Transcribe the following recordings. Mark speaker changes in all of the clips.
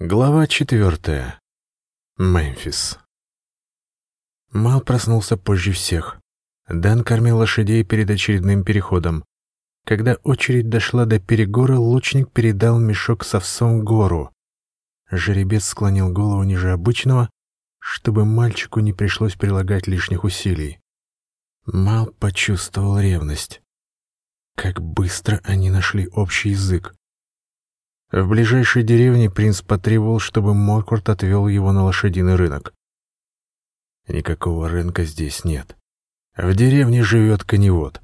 Speaker 1: Глава четвертая. Мемфис. Мал проснулся позже всех. Дан кормил лошадей перед очередным переходом. Когда очередь дошла до перегора, лучник передал мешок с овсом гору. Жеребец склонил голову ниже обычного, чтобы мальчику не пришлось прилагать лишних усилий. Мал почувствовал ревность. Как быстро они нашли общий язык. В ближайшей деревне принц потребовал, чтобы Морквард отвел его на лошадиный рынок. Никакого рынка здесь нет. В деревне живет коневод.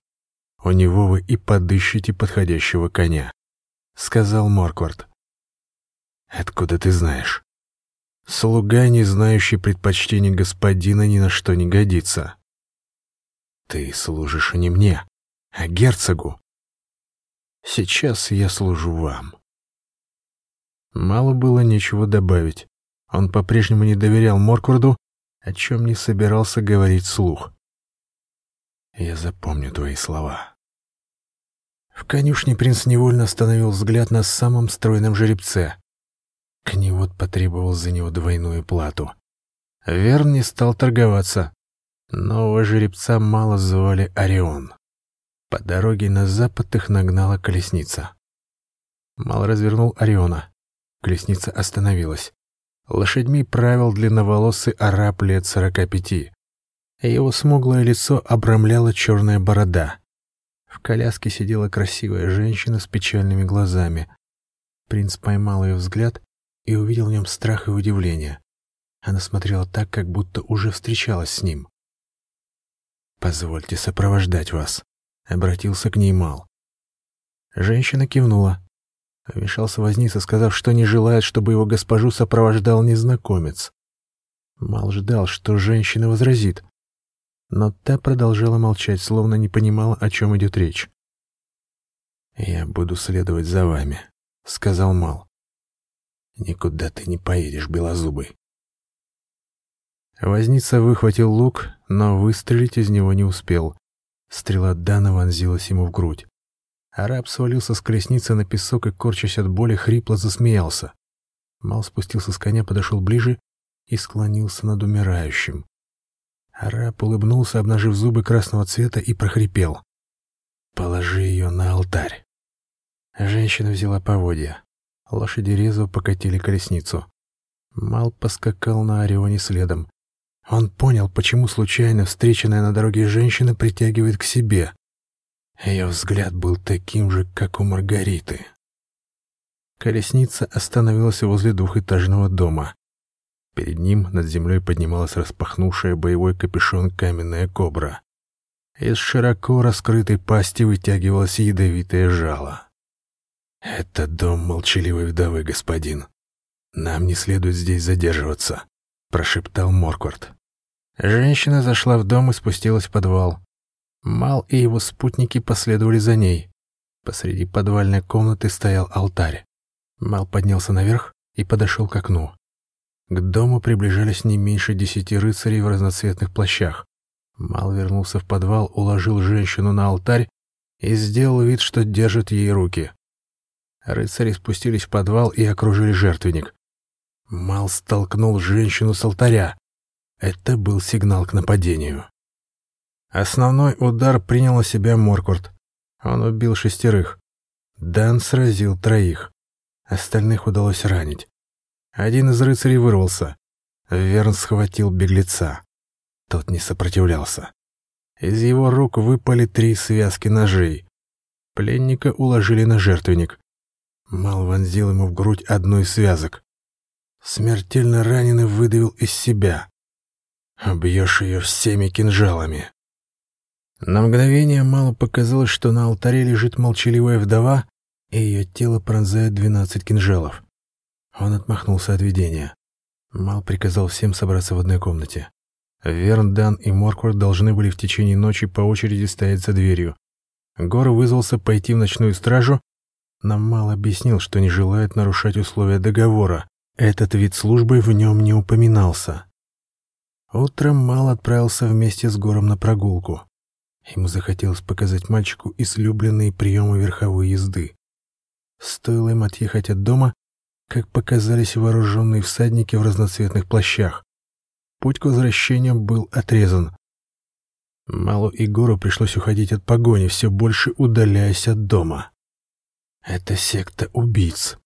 Speaker 1: У него вы и подыщите подходящего коня, — сказал Морквард. Откуда ты знаешь? Слуга, не знающий предпочтений господина, ни на что не годится. Ты служишь не мне, а герцогу. Сейчас я служу вам. Мало было нечего добавить. Он по-прежнему не доверял Моркварду, о чем не собирался говорить слух. «Я запомню твои слова». В конюшне принц невольно остановил взгляд на самом стройном жеребце. Коневод потребовал за него двойную плату. Верн не стал торговаться. Нового жеребца мало звали Орион. По дороге на запад их нагнала колесница. Мал развернул Ориона. Колесница остановилась. Лошадьми правил длинноволосый араб лет сорока пяти. Его смуглое лицо обрамляла черная борода. В коляске сидела красивая женщина с печальными глазами. Принц поймал ее взгляд и увидел в нем страх и удивление. Она смотрела так, как будто уже встречалась с ним. «Позвольте сопровождать вас», — обратился к ней Мал. Женщина кивнула. Вмешался возница, сказав, что не желает, чтобы его госпожу сопровождал незнакомец. Мал ждал, что женщина возразит, но та продолжала молчать, словно не понимала, о чем идет речь. «Я буду следовать за вами», — сказал Мал. «Никуда ты не поедешь, белозубый». Возница выхватил лук, но выстрелить из него не успел. Стрела Дана вонзилась ему в грудь. Араб свалился с колесницы на песок и, корчась от боли, хрипло засмеялся. Мал спустился с коня, подошел ближе и склонился над умирающим. Араб улыбнулся, обнажив зубы красного цвета, и прохрипел. «Положи ее на алтарь». Женщина взяла поводья. Лошади резво покатили колесницу. Мал поскакал на Орионе следом. Он понял, почему случайно встреченная на дороге женщина притягивает к себе. Ее взгляд был таким же, как у Маргариты. Колесница остановилась возле двухэтажного дома. Перед ним над землей поднималась распахнувшая боевой капюшон каменная кобра. Из широко раскрытой пасти вытягивалось ядовитое жало. «Это дом молчаливой вдовы, господин. Нам не следует здесь задерживаться», — прошептал Морквард. Женщина зашла в дом и спустилась в подвал. Мал и его спутники последовали за ней. Посреди подвальной комнаты стоял алтарь. Мал поднялся наверх и подошел к окну. К дому приближались не меньше десяти рыцарей в разноцветных плащах. Мал вернулся в подвал, уложил женщину на алтарь и сделал вид, что держит ей руки. Рыцари спустились в подвал и окружили жертвенник. Мал столкнул женщину с алтаря. Это был сигнал к нападению. Основной удар принял на себя Моркурт. Он убил шестерых. Дан сразил троих. Остальных удалось ранить. Один из рыцарей вырвался. Верн схватил беглеца. Тот не сопротивлялся. Из его рук выпали три связки ножей. Пленника уложили на жертвенник. Мал вонзил ему в грудь одну из связок. Смертельно раненый выдавил из себя. «Обьешь ее всеми кинжалами», на мгновение мало показалось, что на алтаре лежит молчаливая вдова, и ее тело пронзает двенадцать кинжалов. Он отмахнулся от видения. Мал приказал всем собраться в одной комнате. Верн, Дан и Морквард должны были в течение ночи по очереди стоять за дверью. Гор вызвался пойти в ночную стражу, но Мал объяснил, что не желает нарушать условия договора. Этот вид службы в нем не упоминался. Утром Мал отправился вместе с Гором на прогулку. Ему захотелось показать мальчику излюбленные приемы верховой езды. Стоило им отъехать от дома, как показались вооруженные всадники в разноцветных плащах. Путь к возвращению был отрезан. Малу и Гору пришлось уходить от погони, все больше удаляясь от дома. Это секта убийц.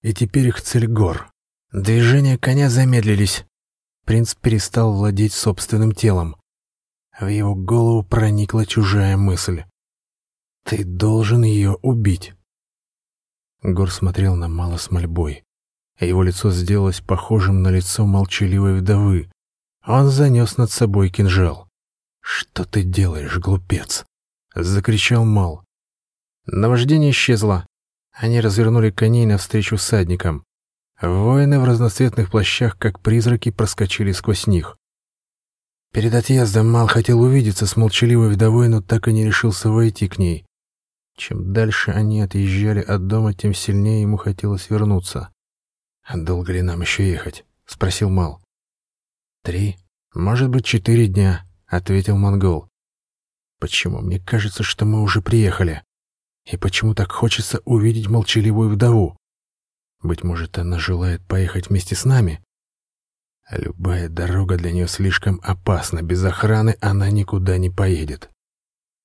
Speaker 1: И теперь их цель Гор. Движения коня замедлились. Принц перестал владеть собственным телом. В его голову проникла чужая мысль. «Ты должен ее убить». Гор смотрел на Мало с мольбой. Его лицо сделалось похожим на лицо молчаливой вдовы. Он занес над собой кинжал. «Что ты делаешь, глупец?» — закричал Мал. Наваждение исчезло. Они развернули коней навстречу всадникам. Воины в разноцветных плащах, как призраки, проскочили сквозь них. Перед отъездом Мал хотел увидеться с молчаливой вдовой, но так и не решился войти к ней. Чем дальше они отъезжали от дома, тем сильнее ему хотелось вернуться. «А долго ли нам еще ехать?» — спросил Мал. «Три, может быть, четыре дня», — ответил монгол. «Почему мне кажется, что мы уже приехали? И почему так хочется увидеть молчаливую вдову? Быть может, она желает поехать вместе с нами? Любая дорога для нее слишком опасна, без охраны она никуда не поедет».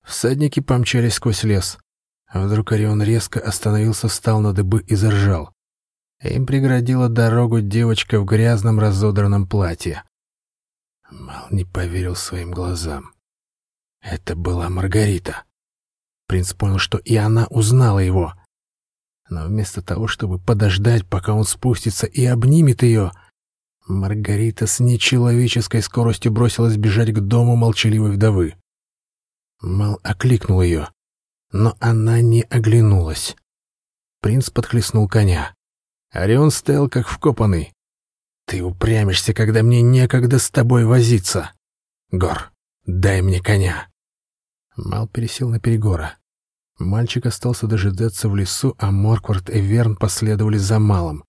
Speaker 1: Всадники помчались сквозь лес. А вдруг Орион резко остановился, встал на дыбы и заржал. Им преградила дорогу девочка в грязном разодранном платье. Мал не поверил своим глазам. Это была Маргарита. Принц понял, что и она узнала его. Но вместо того, чтобы подождать, пока он спустится и обнимет ее, Маргарита с нечеловеческой скоростью бросилась бежать к дому молчаливой вдовы. Мал окликнул ее, но она не оглянулась. Принц подхлестнул коня. Орион стоял как вкопанный. Ты упрямишься, когда мне некогда с тобой возиться. Гор, дай мне коня. Мал пересел на перегора. Мальчик остался дожидаться в лесу, а Морквард и Верн последовали за Малом.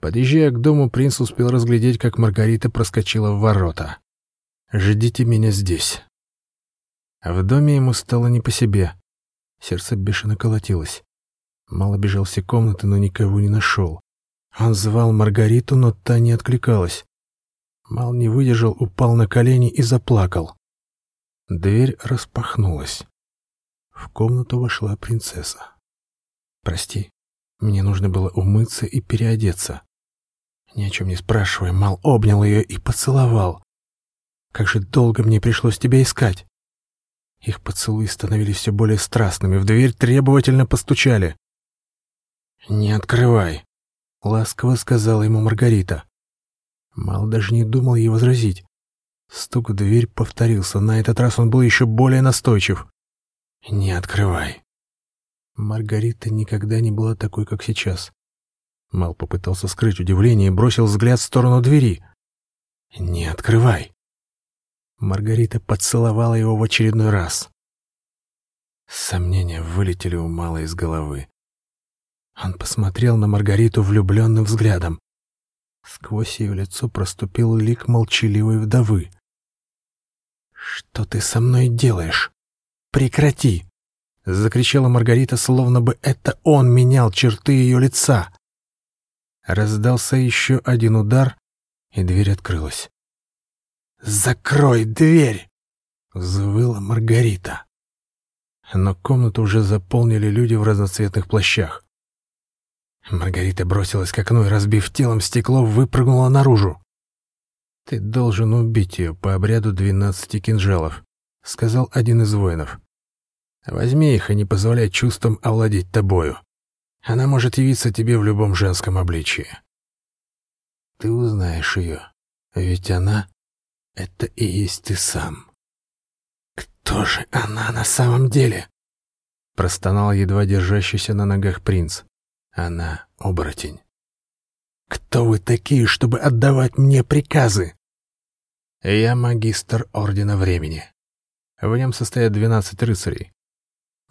Speaker 1: Подъезжая к дому, принц успел разглядеть, как Маргарита проскочила в ворота. «Ждите меня здесь». В доме ему стало не по себе. Сердце бешено колотилось. Мало бежал все комнаты, но никого не нашел. Он звал Маргариту, но та не откликалась. Мал не выдержал, упал на колени и заплакал. Дверь распахнулась. В комнату вошла принцесса. «Прости, мне нужно было умыться и переодеться». Ни о чем не спрашивая, Мал обнял ее и поцеловал. «Как же долго мне пришлось тебя искать!» Их поцелуи становились все более страстными, в дверь требовательно постучали. «Не открывай», — ласково сказала ему Маргарита. Мал даже не думал ей возразить. Стук в дверь повторился, на этот раз он был еще более настойчив. «Не открывай». Маргарита никогда не была такой, как сейчас. Мал попытался скрыть удивление и бросил взгляд в сторону двери. «Не открывай». Маргарита поцеловала его в очередной раз. Сомнения вылетели у Мала из головы. Он посмотрел на Маргариту влюбленным взглядом. Сквозь ее лицо проступил лик молчаливой вдовы. «Что ты со мной делаешь? Прекрати!» — закричала Маргарита, словно бы это он менял черты ее лица. Раздался еще один удар, и дверь открылась. «Закрой дверь!» — взвыла Маргарита. Но комнату уже заполнили люди в разноцветных плащах. Маргарита бросилась к окну и, разбив телом стекло, выпрыгнула наружу. «Ты должен убить ее по обряду двенадцати кинжалов», — сказал один из воинов. «Возьми их и не позволяй чувствам овладеть тобою. Она может явиться тебе в любом женском обличии. Ты узнаешь ее, ведь она — это и есть ты сам». «Кто же она на самом деле?» — простонал едва держащийся на ногах принц. Она оборотень. «Кто вы такие, чтобы отдавать мне приказы?» «Я магистр Ордена Времени. В нем состоят двенадцать рыцарей.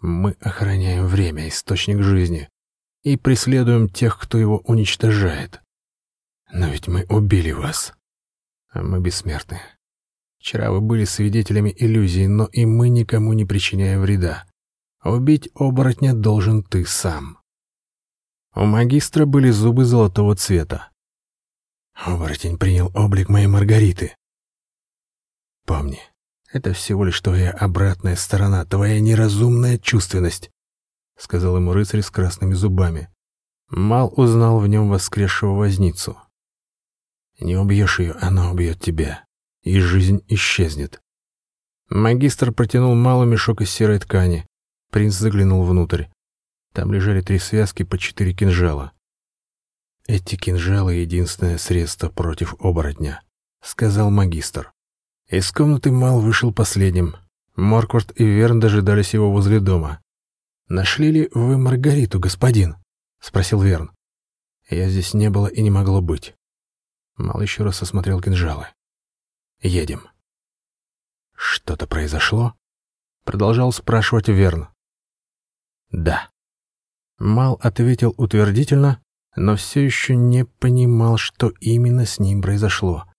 Speaker 1: Мы охраняем время, источник жизни, и преследуем тех, кто его уничтожает. Но ведь мы убили вас. А мы бессмертны. Вчера вы были свидетелями иллюзий, но и мы никому не причиняем вреда. Убить оборотня должен ты сам. У магистра были зубы золотого цвета. Оборотень принял облик моей Маргариты. Помни, это всего лишь твоя обратная сторона, твоя неразумная чувственность, — сказал ему рыцарь с красными зубами. Мал узнал в нем воскресшего возницу. Не убьешь ее, она убьет тебя, и жизнь исчезнет. Магистр протянул Малу мешок из серой ткани. Принц заглянул внутрь. Там лежали три связки по четыре кинжала. «Эти кинжалы — единственное средство против оборотня», — сказал магистр. Из комнаты Мал вышел последним. Морквард и Верн дожидались его возле дома. «Нашли ли вы Маргариту, господин?» — спросил Верн. «Я здесь не было и не могло быть». Мал еще раз осмотрел кинжалы. «Едем». «Что-то произошло?» — продолжал спрашивать Верн. «Да». Мал ответил утвердительно, но все еще не понимал, что именно с ним произошло.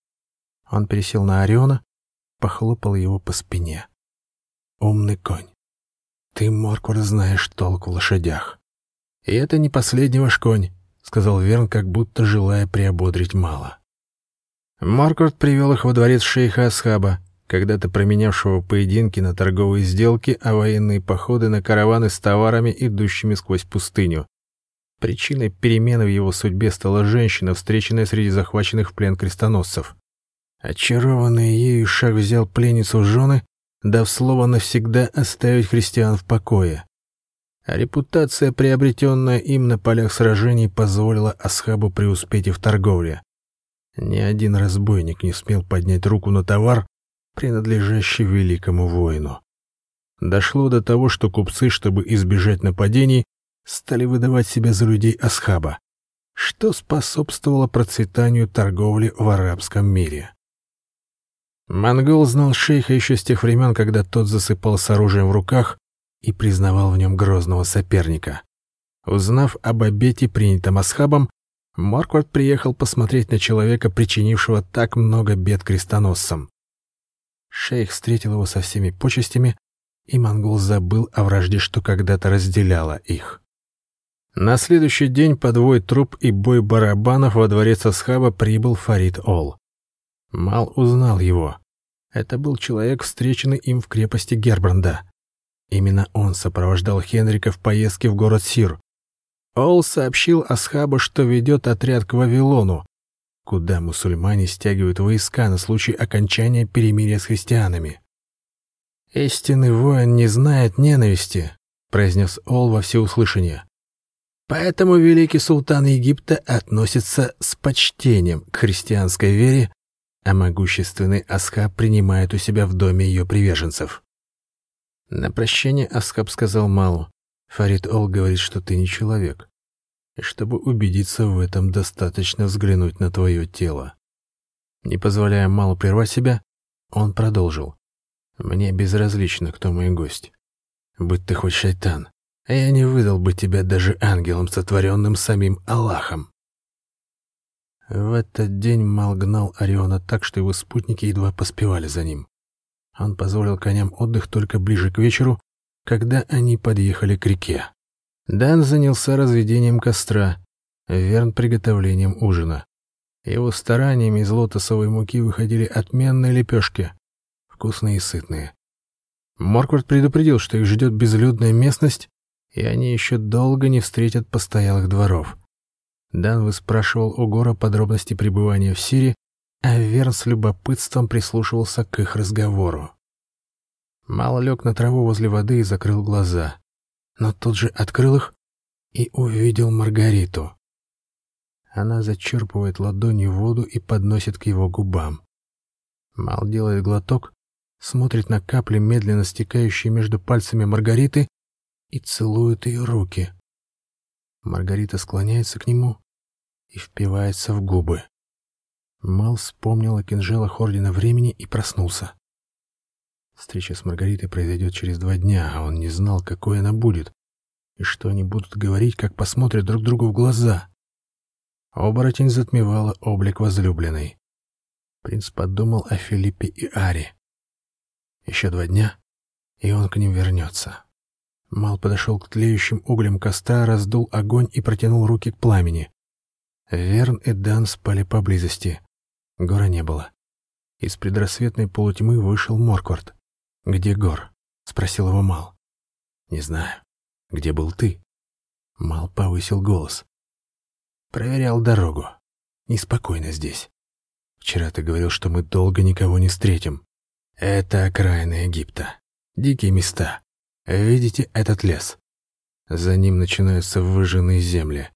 Speaker 1: Он пересел на Ориона, похлопал его по спине. «Умный конь, ты, Морквард, знаешь толк в лошадях». «И это не последний ваш конь», — сказал Верн, как будто желая приободрить мало. Марквард привел их во дворец шейха Асхаба, когда-то променявшего поединки на торговые сделки, а военные походы на караваны с товарами, идущими сквозь пустыню. Причиной перемены в его судьбе стала женщина, встреченная среди захваченных в плен крестоносцев. Очарованный ею шаг взял пленницу в жены, дав слово навсегда оставить христиан в покое. А репутация, приобретенная им на полях сражений, позволила Асхабу преуспеть и в торговле. Ни один разбойник не смел поднять руку на товар, принадлежащий великому воину. Дошло до того, что купцы, чтобы избежать нападений, стали выдавать себя за людей Асхаба, что способствовало процветанию торговли в арабском мире. Монгол знал шейха еще с тех времен, когда тот засыпал с оружием в руках и признавал в нем грозного соперника. Узнав об обете, принятом Асхабом, Марквард приехал посмотреть на человека, причинившего так много бед крестоносцам. Шейх встретил его со всеми почестями, и монгол забыл о вражде, что когда-то разделяла их. На следующий день подвой труп и бой барабанов во дворец Асхаба прибыл Фарид Ол. Мал узнал его. Это был человек, встреченный им в крепости Гербранда. Именно он сопровождал Хенрика в поездке в город Сир. Ол сообщил Асхабу, что ведет отряд к Вавилону, куда мусульмане стягивают войска на случай окончания перемирия с христианами. «Истинный воин не знает ненависти», — произнес Ол во всеуслышание. «Поэтому великий султан Египта относится с почтением к христианской вере а могущественный Асхаб принимает у себя в доме ее приверженцев. На прощание Асхаб сказал Малу, «Фарид Ол говорит, что ты не человек, и чтобы убедиться в этом, достаточно взглянуть на твое тело». Не позволяя Малу прервать себя, он продолжил, «Мне безразлично, кто мой гость. Будь ты хоть шайтан, а я не выдал бы тебя даже ангелом, сотворенным самим Аллахом». В этот день Мал гнал Ориона так, что его спутники едва поспевали за ним. Он позволил коням отдых только ближе к вечеру, когда они подъехали к реке. Дан занялся разведением костра, Верн — приготовлением ужина. Его стараниями из лотосовой муки выходили отменные лепешки, вкусные и сытные. Морквард предупредил, что их ждет безлюдная местность, и они еще долго не встретят постоялых дворов. Дан выспрашивал у Гора подробности пребывания в Сирии, а Верн с любопытством прислушивался к их разговору. Мало лег на траву возле воды и закрыл глаза, но тут же открыл их и увидел Маргариту. Она зачерпывает ладонью воду и подносит к его губам. Мал делает глоток, смотрит на капли, медленно стекающие между пальцами Маргариты, и целует ее руки. Маргарита склоняется к нему и впивается в губы. Мал вспомнил о кинжалах Ордена Времени и проснулся. Встреча с Маргаритой произойдет через два дня, а он не знал, какой она будет, и что они будут говорить, как посмотрят друг другу в глаза. Оборотень затмевала облик возлюбленной. Принц подумал о Филиппе и Аре. Еще два дня, и он к ним вернется. Мал подошел к тлеющим углям костра, раздул огонь и протянул руки к пламени. Верн и Дан спали поблизости. Гора не было. Из предрассветной полутьмы вышел Морквард. «Где Гор?» — спросил его Мал. «Не знаю. Где был ты?» Мал повысил голос. «Проверял дорогу. Неспокойно здесь. Вчера ты говорил, что мы долго никого не встретим. Это окраина Египта. Дикие места. Видите этот лес? За ним начинаются выжженные земли.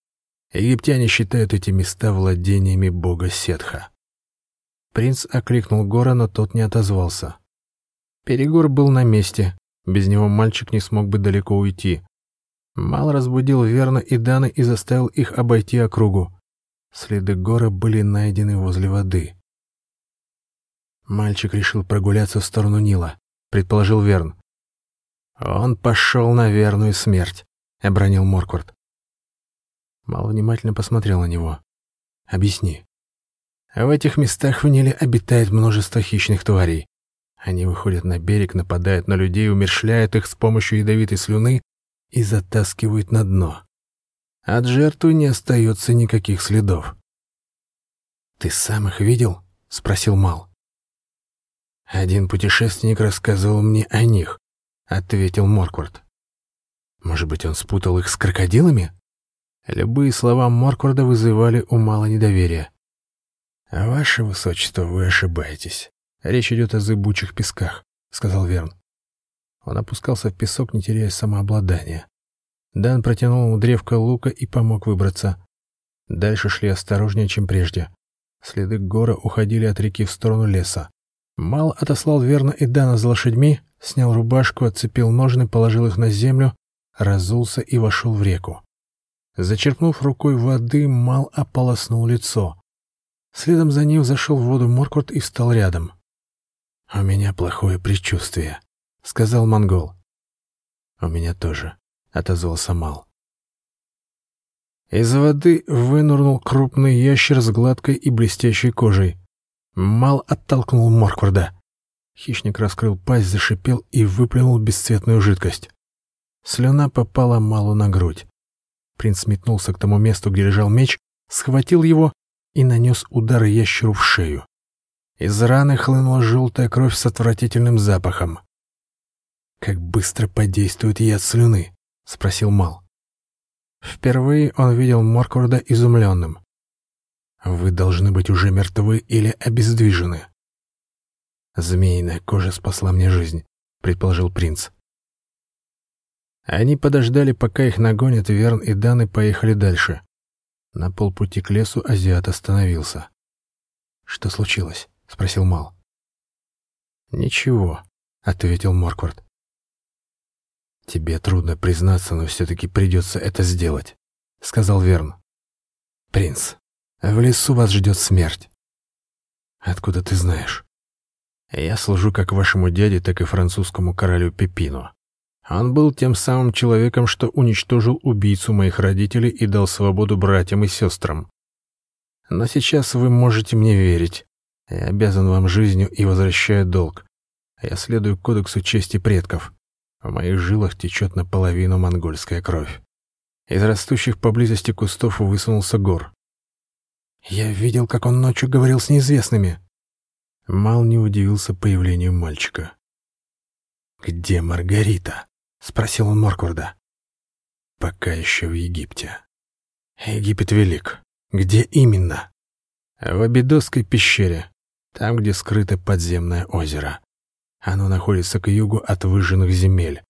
Speaker 1: Египтяне считают эти места владениями бога Сетха. Принц окликнул Гора, но тот не отозвался. Перегор был на месте. Без него мальчик не смог бы далеко уйти. Мал разбудил Верна и Дана и заставил их обойти округу. Следы Гора были найдены возле воды. Мальчик решил прогуляться в сторону Нила, предположил Верн. «Он пошел на верную смерть», — обронил Морквард. Мал внимательно посмотрел на него. «Объясни». «В этих местах в Ниле обитает множество хищных тварей. Они выходят на берег, нападают на людей, умершляют их с помощью ядовитой слюны и затаскивают на дно. От жертвы не остается никаких следов». «Ты сам их видел?» — спросил Мал. Один путешественник рассказывал мне о них, — ответил Морквард. «Может быть, он спутал их с крокодилами?» Любые слова Моркварда вызывали у Мала недоверия. «Ваше высочество, вы ошибаетесь. Речь идет о зыбучих песках», — сказал Верн. Он опускался в песок, не теряя самообладания. Дан протянул ему древко лука и помог выбраться. Дальше шли осторожнее, чем прежде. Следы гора уходили от реки в сторону леса. Мал отослал Верна и Дана за лошадьми, снял рубашку, отцепил ножны, положил их на землю, разулся и вошел в реку. Зачерпнув рукой воды, Мал ополоснул лицо. Следом за ним зашел в воду Морквард и встал рядом. «У меня плохое предчувствие», — сказал монгол. «У меня тоже», — отозвался Мал. Из воды вынурнул крупный ящер с гладкой и блестящей кожей. Мал оттолкнул Моркварда. Хищник раскрыл пасть, зашипел и выплюнул бесцветную жидкость. Слюна попала Малу на грудь. Принц метнулся к тому месту, где лежал меч, схватил его и нанес удар ящеру в шею. Из раны хлынула желтая кровь с отвратительным запахом. «Как быстро подействует яд слюны?» — спросил Мал. Впервые он видел Моркварда изумленным. «Вы должны быть уже мертвы или обездвижены», «Змеиная кожа спасла мне жизнь», — предположил принц. Они подождали, пока их нагонят, Верн и Дан и поехали дальше. На полпути к лесу азиат остановился. «Что случилось?» — спросил Мал. «Ничего», — ответил Морквард. «Тебе трудно признаться, но все-таки придется это сделать», — сказал Верн. «Принц, в лесу вас ждет смерть». «Откуда ты знаешь?» Я служу как вашему дяде, так и французскому королю Пепину. Он был тем самым человеком, что уничтожил убийцу моих родителей и дал свободу братьям и сестрам. Но сейчас вы можете мне верить. Я обязан вам жизнью и возвращаю долг. Я следую кодексу чести предков. В моих жилах течет наполовину монгольская кровь. Из растущих поблизости кустов высунулся гор. Я видел, как он ночью говорил с неизвестными. Мал не удивился появлению мальчика. «Где Маргарита?» — спросил он Моркварда. «Пока еще в Египте». «Египет велик. Где именно?» «В Абидосской пещере, там, где скрыто подземное озеро. Оно находится к югу от выжженных земель.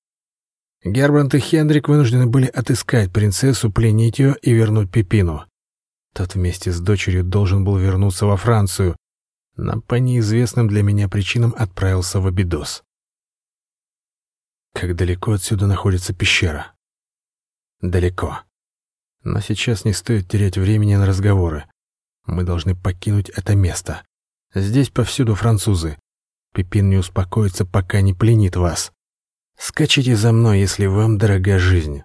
Speaker 1: Гербрант и Хендрик вынуждены были отыскать принцессу, пленить ее и вернуть Пепину. Тот вместе с дочерью должен был вернуться во Францию, но по неизвестным для меня причинам отправился в Абидос. Как далеко отсюда находится пещера? Далеко. Но сейчас не стоит терять времени на разговоры. Мы должны покинуть это место. Здесь повсюду французы. Пипин не успокоится, пока не пленит вас. Скачите за мной, если вам дорога жизнь.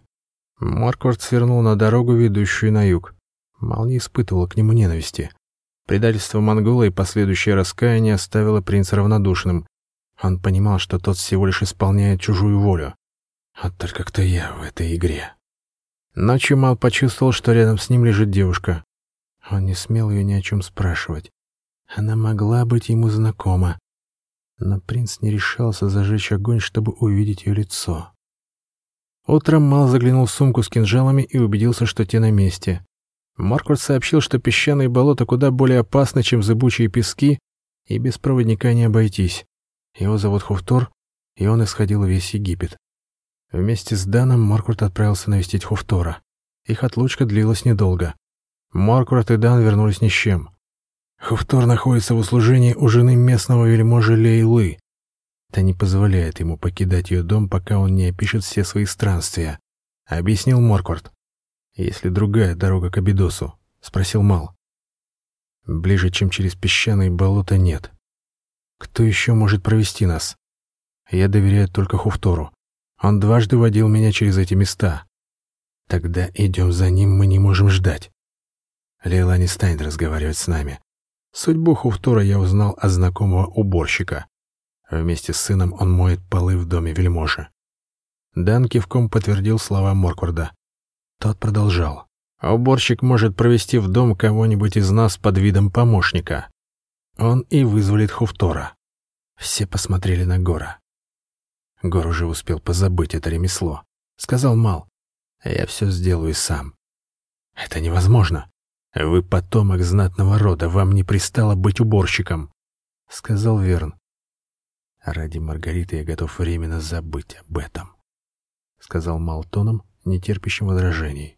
Speaker 1: Марквард свернул на дорогу, ведущую на юг. Мал не испытывал к нему ненависти. Предательство монгола и последующее раскаяние оставило принца равнодушным. Он понимал, что тот всего лишь исполняет чужую волю. Вот только кто я в этой игре? Ночью Мал почувствовал, что рядом с ним лежит девушка. Он не смел ее ни о чем спрашивать. Она могла быть ему знакома. Но принц не решался зажечь огонь, чтобы увидеть ее лицо. Утром Мал заглянул в сумку с кинжалами и убедился, что те на месте. Марквард сообщил, что песчаные болота куда более опасны, чем зыбучие пески, и без проводника не обойтись. Его зовут Хуфтор, и он исходил весь Египет. Вместе с Даном Марквард отправился навестить Хуфтора. Их отлучка длилась недолго. Марквард и Дан вернулись ни с чем. Хуфтор находится в услужении у жены местного вельможи Лейлы. Это не позволяет ему покидать ее дом, пока он не опишет все свои странствия, — объяснил Морквард. «Есть ли другая дорога к Абидосу?» — спросил Мал. «Ближе, чем через песчаные болота, нет. Кто еще может провести нас? Я доверяю только Хуфтору. Он дважды водил меня через эти места. Тогда идем за ним, мы не можем ждать. Лейла не станет разговаривать с нами. Судьбу Хуфтора я узнал от знакомого уборщика. Вместе с сыном он моет полы в доме вельможи. Дан кивком подтвердил слова Моркварда. Тот продолжал. «Уборщик может провести в дом кого-нибудь из нас под видом помощника. Он и вызволит Хуфтора». Все посмотрели на Гора. Гор уже успел позабыть это ремесло. Сказал Мал, «Я все сделаю сам». «Это невозможно. Вы потомок знатного рода, вам не пристало быть уборщиком», — сказал Верн. «Ради Маргариты я готов временно забыть об этом», — сказал Малтоном, нетерпящим возражений.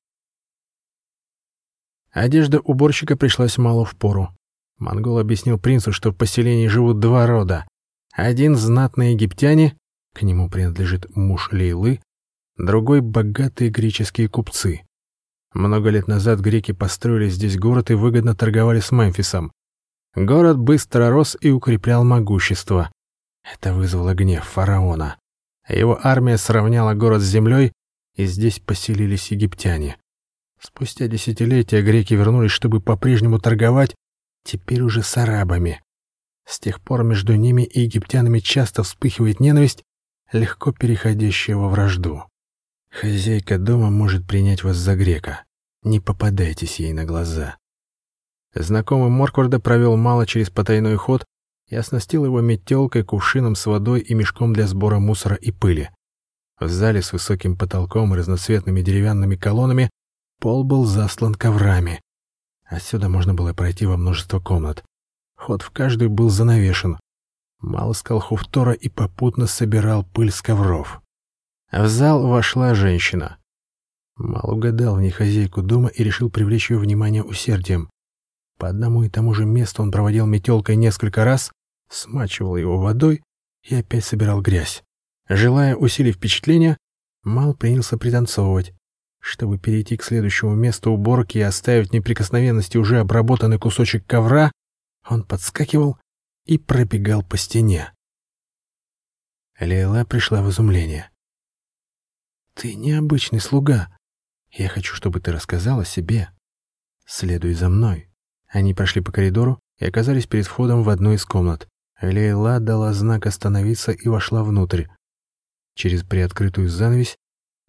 Speaker 1: Одежда уборщика пришлась мало в пору. Монгол объяснил принцу, что в поселении живут два рода. Один — знатные египтяне, к нему принадлежит муж Лейлы, другой — богатые греческие купцы. Много лет назад греки построили здесь город и выгодно торговали с Мемфисом. Город быстро рос и укреплял могущество. Это вызвало гнев фараона. Его армия сравняла город с землей, и здесь поселились египтяне. Спустя десятилетия греки вернулись, чтобы по-прежнему торговать, теперь уже с арабами. С тех пор между ними и египтянами часто вспыхивает ненависть, легко переходящая во вражду. Хозяйка дома может принять вас за грека. Не попадайтесь ей на глаза. Знакомый Моркварда провел мало через потайной ход, и оснастил его метелкой, кувшином с водой и мешком для сбора мусора и пыли. В зале с высоким потолком и разноцветными деревянными колоннами пол был заслан коврами. Отсюда можно было пройти во множество комнат. Ход в каждую был занавешен. Мал искал Хуфтора и попутно собирал пыль с ковров. В зал вошла женщина. Мал угадал в ней хозяйку дома и решил привлечь ее внимание усердием. По одному и тому же месту он проводил метелкой несколько раз, смачивал его водой и опять собирал грязь. Желая усилить впечатление, Мал принялся пританцовывать. Чтобы перейти к следующему месту уборки и оставить неприкосновенности уже обработанный кусочек ковра, он подскакивал и пробегал по стене. Лейла пришла в изумление. «Ты необычный слуга. Я хочу, чтобы ты рассказал о себе. Следуй за мной». Они прошли по коридору и оказались перед входом в одну из комнат. Лейла дала знак остановиться и вошла внутрь. Через приоткрытую занавесь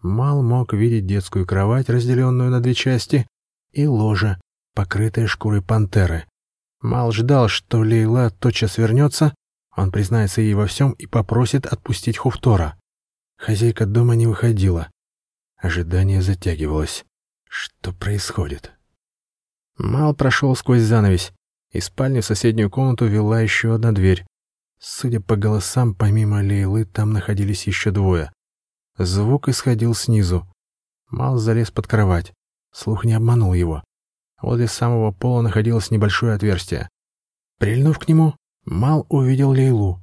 Speaker 1: Мал мог видеть детскую кровать, разделенную на две части, и ложе, покрытое шкурой пантеры. Мал ждал, что Лейла тотчас вернется, он признается ей во всем и попросит отпустить Хуфтора. Хозяйка дома не выходила. Ожидание затягивалось. Что происходит? Мал прошел сквозь занавесь. Из спальни в соседнюю комнату вела еще одна дверь. Судя по голосам, помимо Лейлы, там находились еще двое. Звук исходил снизу. Мал залез под кровать. Слух не обманул его. Возле самого пола находилось небольшое отверстие. Прильнув к нему, Мал увидел Лейлу.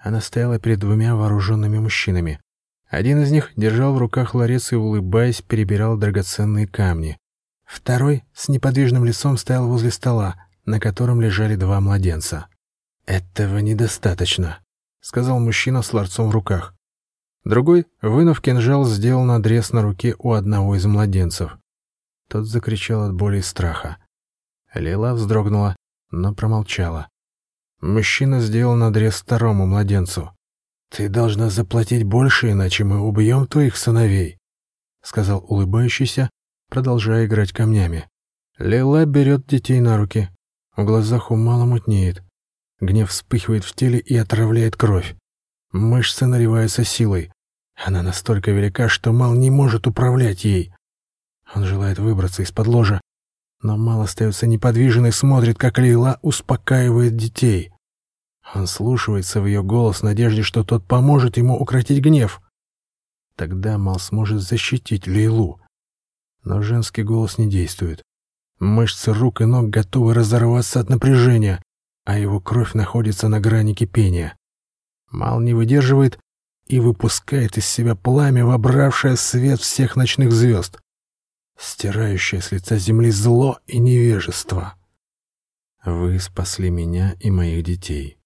Speaker 1: Она стояла перед двумя вооруженными мужчинами. Один из них держал в руках ларец и, улыбаясь, перебирал драгоценные камни. Второй с неподвижным лицом стоял возле стола, на котором лежали два младенца. «Этого недостаточно», — сказал мужчина с ларцом в руках. Другой, вынув кинжал, сделал надрез на руке у одного из младенцев. Тот закричал от боли и страха. Лила вздрогнула, но промолчала. Мужчина сделал надрез второму младенцу. «Ты должна заплатить больше, иначе мы убьем твоих сыновей», — сказал улыбающийся, продолжая играть камнями. Лейла берет детей на руки. В глазах у мало мутнеет. Гнев вспыхивает в теле и отравляет кровь. Мышцы наливаются силой. Она настолько велика, что Мал не может управлять ей. Он желает выбраться из-под ложа, но Мал остается неподвижен и смотрит, как Лейла успокаивает детей. Он слушается в ее голос в надежде, что тот поможет ему укротить гнев. Тогда Мал сможет защитить Лейлу. Но женский голос не действует. Мышцы рук и ног готовы разорваться от напряжения, а его кровь находится на грани кипения. Мал не выдерживает и выпускает из себя пламя, вобравшее свет всех ночных звезд, стирающее с лица земли зло и невежество. Вы спасли меня и моих детей.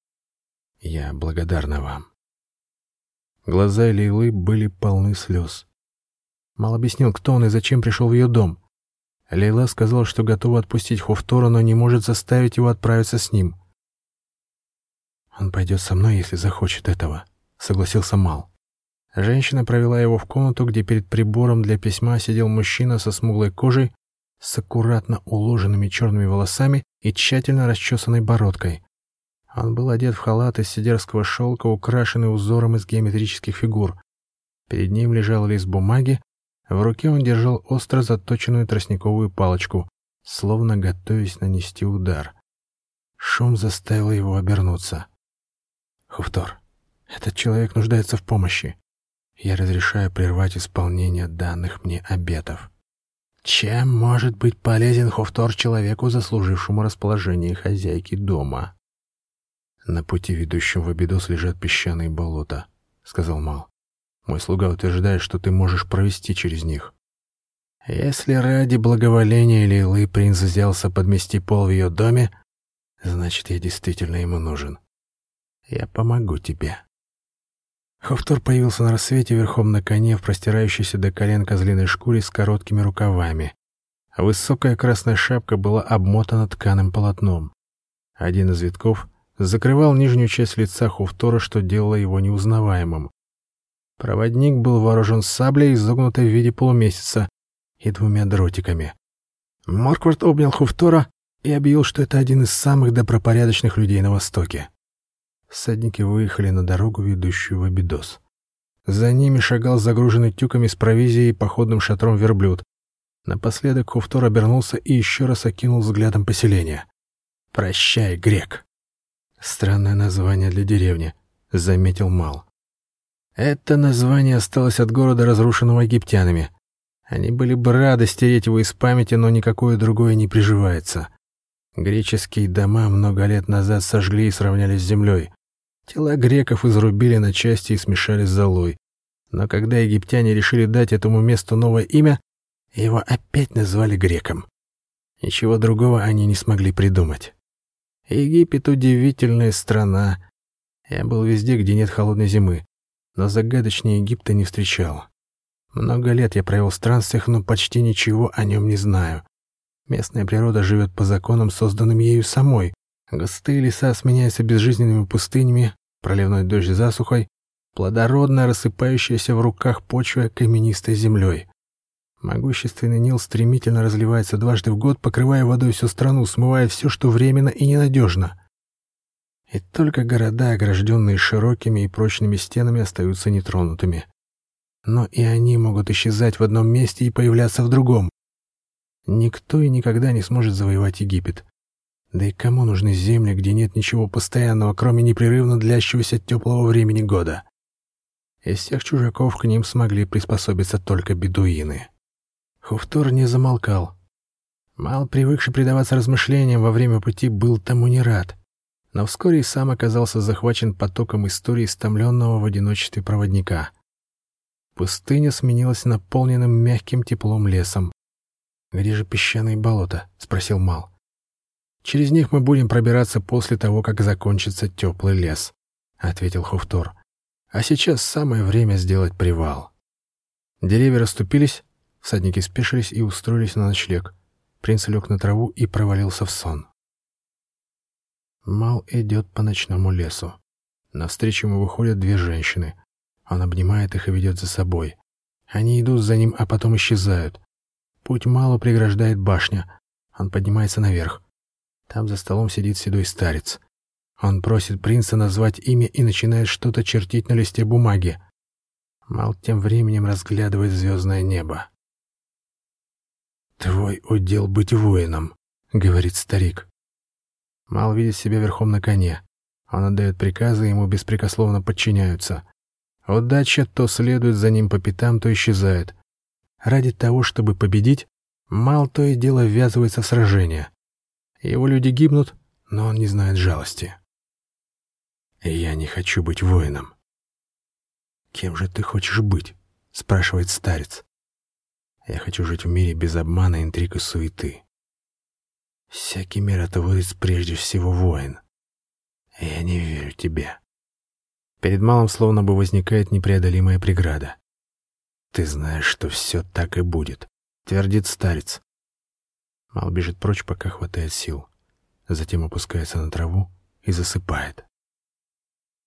Speaker 1: Я благодарна вам. Глаза Лейлы были полны слез. Мал объяснил, кто он и зачем пришел в ее дом. Лейла сказала, что готова отпустить Хофтора, но не может заставить его отправиться с ним. «Он пойдет со мной, если захочет этого», — согласился Мал. Женщина провела его в комнату, где перед прибором для письма сидел мужчина со смуглой кожей, с аккуратно уложенными черными волосами и тщательно расчесанной бородкой. Он был одет в халат из сидерского шелка, украшенный узором из геометрических фигур. Перед ним лежал лист бумаги, в руке он держал остро заточенную тростниковую палочку, словно готовясь нанести удар. Шум заставил его обернуться. «Хуфтор, этот человек нуждается в помощи. Я разрешаю прервать исполнение данных мне обетов». Чем может быть полезен Хофтор человеку, заслужившему расположение хозяйки дома? «На пути, ведущем в Абидос, лежат песчаные болота», — сказал Мал. «Мой слуга утверждает, что ты можешь провести через них». «Если ради благоволения Лилы принц взялся подмести пол в ее доме, значит, я действительно ему нужен. Я помогу тебе». Хофтор появился на рассвете верхом на коне в простирающейся до колен козлиной шкуре с короткими рукавами. Высокая красная шапка была обмотана тканым полотном. Один из витков закрывал нижнюю часть лица Хуфтора, что делало его неузнаваемым. Проводник был вооружен саблей, изогнутой в виде полумесяца, и двумя дротиками. Марквард обнял Хуфтора и объявил, что это один из самых добропорядочных людей на Востоке. Всадники выехали на дорогу, ведущую в Абидос. За ними шагал загруженный тюками с провизией и походным шатром верблюд. Напоследок Хуфтор обернулся и еще раз окинул взглядом поселение. «Прощай, грек!» Странное название для деревни, заметил Мал. Это название осталось от города, разрушенного египтянами. Они были бы рады стереть его из памяти, но никакое другое не приживается. Греческие дома много лет назад сожгли и сравняли с землей. Тела греков изрубили на части и смешали с золой. Но когда египтяне решили дать этому месту новое имя, его опять назвали греком. Ничего другого они не смогли придумать. Египет — удивительная страна. Я был везде, где нет холодной зимы, но загадочнее Египта не встречал. Много лет я провел в странствиях, но почти ничего о нем не знаю. Местная природа живет по законам, созданным ею самой. Густые леса сменяются безжизненными пустынями, проливной дождь засухой, плодородно рассыпающаяся в руках почва каменистой землей. Могущественный Нил стремительно разливается дважды в год, покрывая водой всю страну, смывая все, что временно и ненадежно. И только города, огражденные широкими и прочными стенами, остаются нетронутыми. Но и они могут исчезать в одном месте и появляться в другом. Никто и никогда не сможет завоевать Египет. Да и кому нужны земли, где нет ничего постоянного, кроме непрерывно длящегося теплого времени года? Из всех чужаков к ним смогли приспособиться только бедуины. Хуфтор не замолкал. Мал, привыкший предаваться размышлениям во время пути, был тому не рад. Но вскоре и сам оказался захвачен потоком истории стомленного в одиночестве проводника. Пустыня сменилась наполненным мягким теплом лесом. «Где же песчаные болота?» — спросил Мал. «Через них мы будем пробираться после того, как закончится теплый лес», — ответил Хуфтор. «А сейчас самое время сделать привал». Деревья расступились, Всадники спешились и устроились на ночлег. Принц лег на траву и провалился в сон. Мал идет по ночному лесу. Навстречу ему выходят две женщины. Он обнимает их и ведет за собой. Они идут за ним, а потом исчезают. Путь мало преграждает башня. Он поднимается наверх. Там за столом сидит седой старец. Он просит принца назвать имя и начинает что-то чертить на листе бумаги. Мал тем временем разглядывает звездное небо. «Твой удел быть воином», — говорит старик. Мал видит себя верхом на коне. Он отдает приказы, ему беспрекословно подчиняются. Удача то следует за ним по пятам, то исчезает. Ради того, чтобы победить, Мал то и дело ввязывается в сражение. Его люди гибнут, но он не знает жалости. «Я не хочу быть воином». «Кем же ты хочешь быть?» — спрашивает старец. «Я хочу жить в мире без обмана, интриг и суеты. Всякий мир — это вырез прежде всего воин. Я не верю тебе». Перед малым словно бы возникает непреодолимая преграда. «Ты знаешь, что все так и будет», — твердит старец. Мал бежит прочь, пока хватает сил. Затем опускается на траву и засыпает.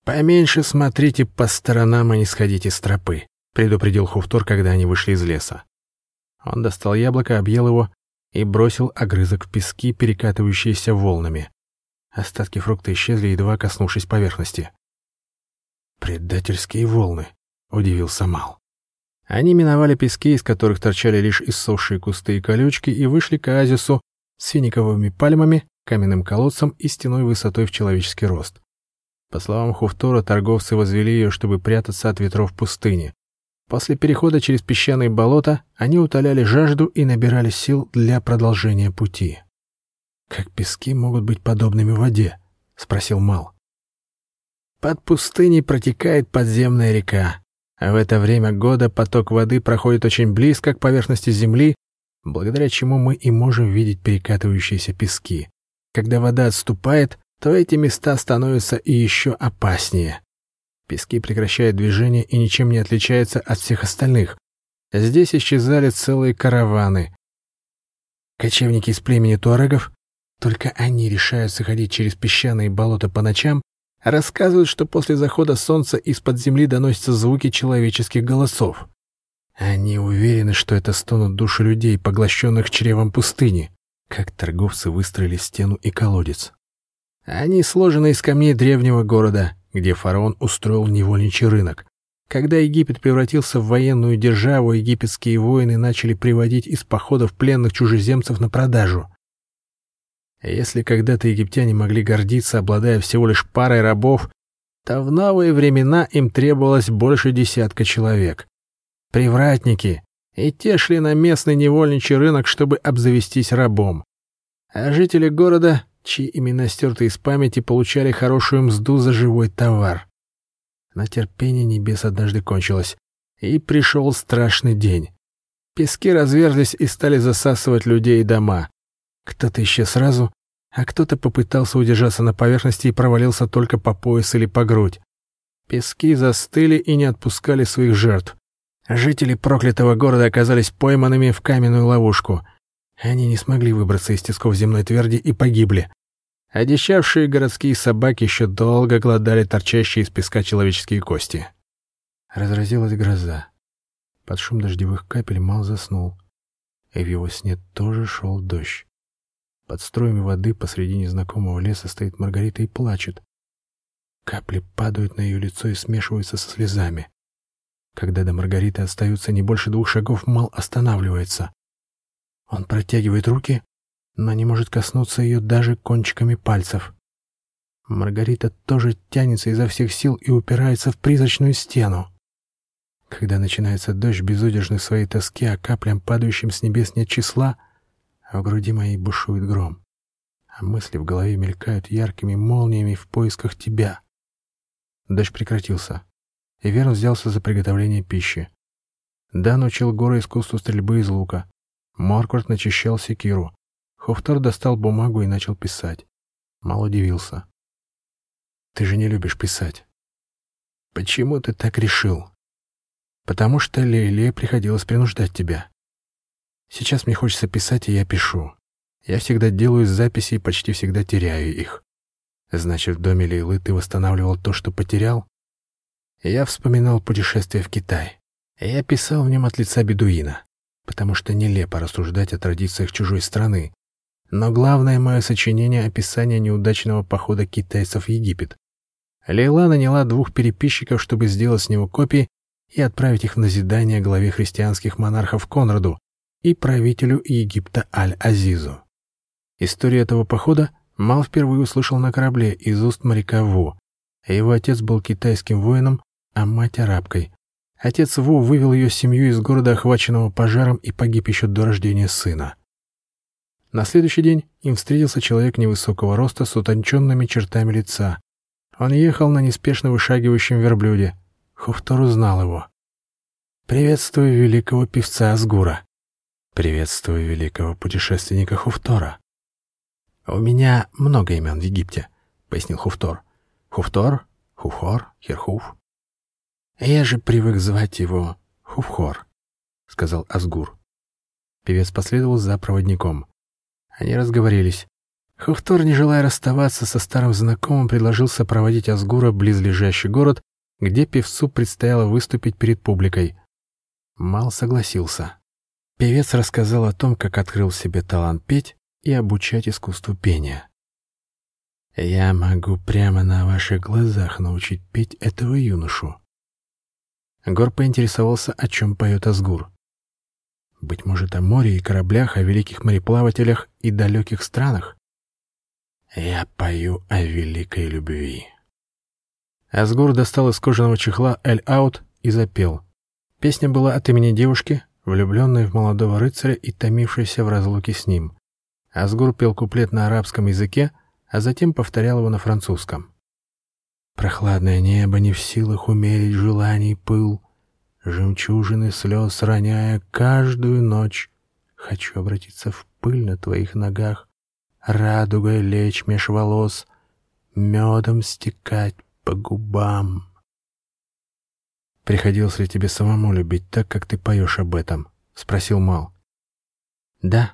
Speaker 1: «Поменьше смотрите по сторонам и не сходите с тропы», — предупредил Хуфтор, когда они вышли из леса. Он достал яблоко, объел его и бросил огрызок в пески, перекатывающиеся волнами. Остатки фрукта исчезли, едва коснувшись поверхности. «Предательские волны», — удивился Мал. Они миновали пески, из которых торчали лишь иссохшие кусты и колючки, и вышли к оазису с финиковыми пальмами, каменным колодцем и стеной высотой в человеческий рост. По словам Хуфтора, торговцы возвели ее, чтобы прятаться от ветров пустыни. После перехода через песчаные болота они утоляли жажду и набирали сил для продолжения пути. «Как пески могут быть подобными воде?» — спросил Мал. «Под пустыней протекает подземная река, в это время года поток воды проходит очень близко к поверхности земли, благодаря чему мы и можем видеть перекатывающиеся пески. Когда вода отступает, то эти места становятся и еще опаснее. Пески прекращают движение и ничем не отличаются от всех остальных. Здесь исчезали целые караваны. Кочевники из племени туарегов, только они решаются ходить через песчаные болота по ночам, рассказывают, что после захода солнца из-под земли доносятся звуки человеческих голосов. Они уверены, что это стонут души людей, поглощенных чревом пустыни, как торговцы выстроили стену и колодец. Они сложены из камней древнего города, где фараон устроил невольничий рынок. Когда Египет превратился в военную державу, египетские воины начали приводить из походов пленных чужеземцев на продажу. Если когда-то египтяне могли гордиться, обладая всего лишь парой рабов, то в новые времена им требовалось больше десятка человек. Привратники, и те шли на местный невольничий рынок, чтобы обзавестись рабом. А жители города чьи имена стерты из памяти, получали хорошую мзду за живой товар. На терпение небес однажды кончилось, и пришел страшный день. Пески разверзлись и стали засасывать людей и дома. Кто-то исчез сразу, а кто-то попытался удержаться на поверхности и провалился только по пояс или по грудь. Пески застыли и не отпускали своих жертв. Жители проклятого города оказались пойманными в каменную ловушку — они не смогли выбраться из тисков земной тверди и погибли. Одещавшие городские собаки еще долго глодали торчащие из песка человеческие кости. Разразилась гроза. Под шум дождевых капель Мал заснул. И в его сне тоже шел дождь. Под струями воды посреди незнакомого леса стоит Маргарита и плачет. Капли падают на ее лицо и смешиваются со слезами. Когда до Маргариты остаются не больше двух шагов, Мал останавливается. Он протягивает руки, но не может коснуться ее даже кончиками пальцев. Маргарита тоже тянется изо всех сил и упирается в призрачную стену. Когда начинается дождь безудержный в своей тоске, а каплям, падающим с небес, нет числа, а в груди моей бушует гром, а мысли в голове мелькают яркими молниями в поисках тебя. Дождь прекратился, и Верн взялся за приготовление пищи. Дан учил горы искусству стрельбы из лука, Марквард начищал секиру. Хофтар достал бумагу и начал писать. Мал удивился. «Ты же не любишь писать». «Почему ты так решил?» «Потому что Лейле приходилось принуждать тебя. Сейчас мне хочется писать, и я пишу. Я всегда делаю записи и почти всегда теряю их. Значит, в доме Лейлы ты восстанавливал то, что потерял? Я вспоминал путешествие в Китай. Я писал в нем от лица бедуина, потому что нелепо рассуждать о традициях чужой страны. Но главное мое сочинение — описание неудачного похода китайцев в Египет. Лейла наняла двух переписчиков, чтобы сделать с него копии и отправить их в назидание главе христианских монархов Конраду и правителю Египта Аль-Азизу. Историю этого похода Мал впервые услышал на корабле из уст моряка Ву. Его отец был китайским воином, а мать — арабкой. Отец Ву вывел ее семью из города, охваченного пожаром, и погиб еще до рождения сына. На следующий день им встретился человек невысокого роста с утонченными чертами лица. Он ехал на неспешно вышагивающем верблюде. Хуфтор узнал его. «Приветствую великого певца Асгура». «Приветствую великого путешественника Хуфтора». «У меня много имен в Египте», — пояснил Хуфтор. «Хуфтор, Хуфор, Херхуф». «Я же привык звать его Хуфхор», — сказал Асгур. Певец последовал за проводником. Они разговорились. Хуфтор, не желая расставаться со старым знакомым, предложил сопроводить Асгура в близлежащий город, где певцу предстояло выступить перед публикой. Мал согласился. Певец рассказал о том, как открыл себе талант петь, и обучать искусству пения. Я могу прямо на ваших глазах научить петь этого юношу. Гор поинтересовался, о чем поет Асгур. Быть может, о море и кораблях, о великих мореплавателях и далеких странах? Я пою о великой любви. Асгур достал из кожаного чехла «Эль-Аут» и запел. Песня была от имени девушки, влюбленной в молодого рыцаря и томившейся в разлуке с ним. Асгур пел куплет на арабском языке, а затем повторял его на французском. Прохладное небо не в силах умерить желаний пыл, Жемчужины слез роняя каждую ночь. Хочу обратиться в пыль на твоих ногах, Радугой лечь меж волос, Медом стекать по губам. «Приходилось ли тебе самому любить так, как ты поешь об этом?» — спросил Мал. «Да»,